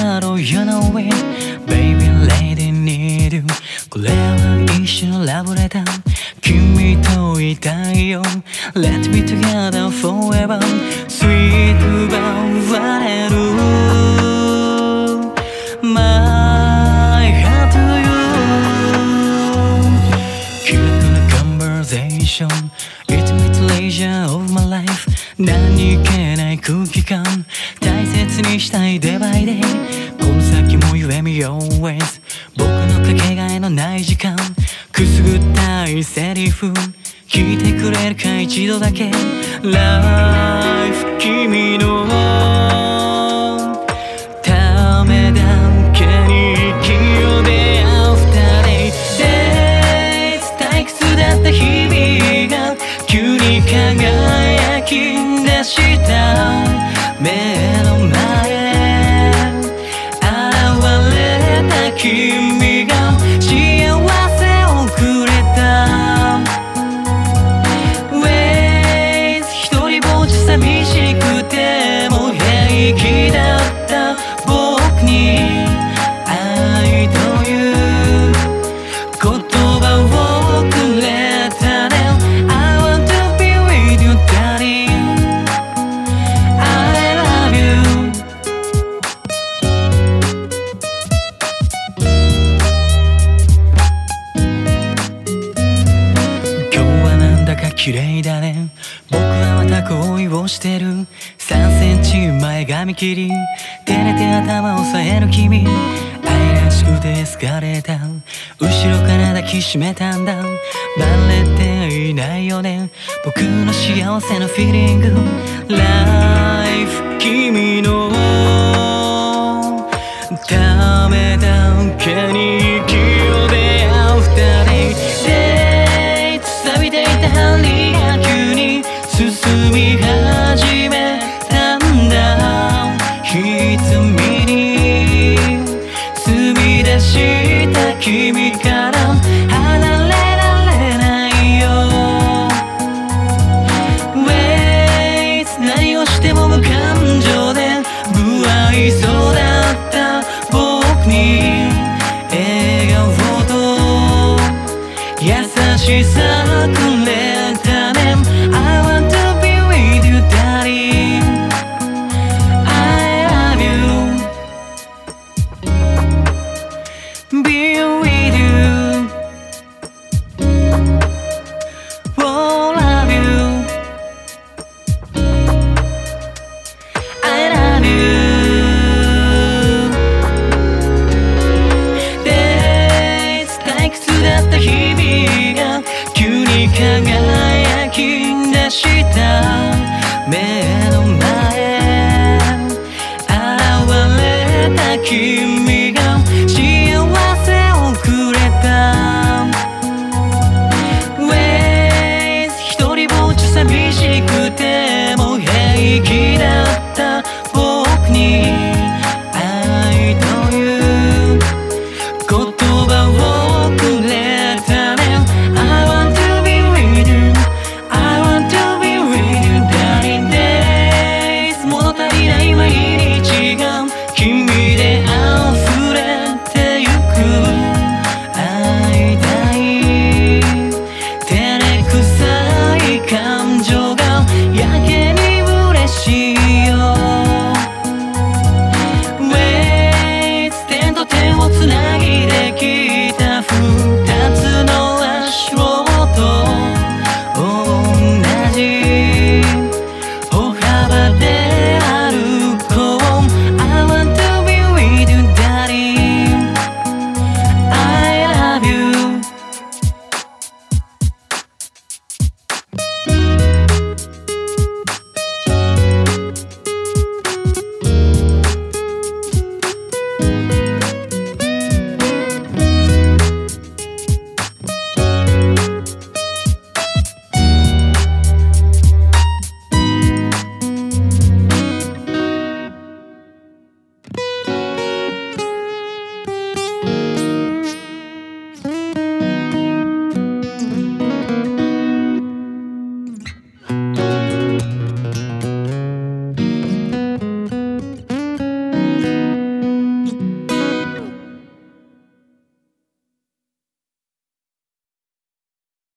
そうだよわかるだろう You know it Baby lady need you これは一瞬ラブレター君といたいよ Let me together forever Sweet 奪われる My heart to you 気楽な conversation It's my pleasure of my life 何気ない 空気感大切にしたいデバイでこの先も夢見 always 僕のかけがえのない時間くすぐったいセリフ聞いてくれるか一度だけ。Life 君の綺麗だね。僕はまた恋をしてる。3センチ前髪切り。照れて頭を押さえる君。愛らしくてエスカレーター後ろから抱きしめたんだ。バレていないよね。僕の幸せのフィーリング。ライフ君君からきな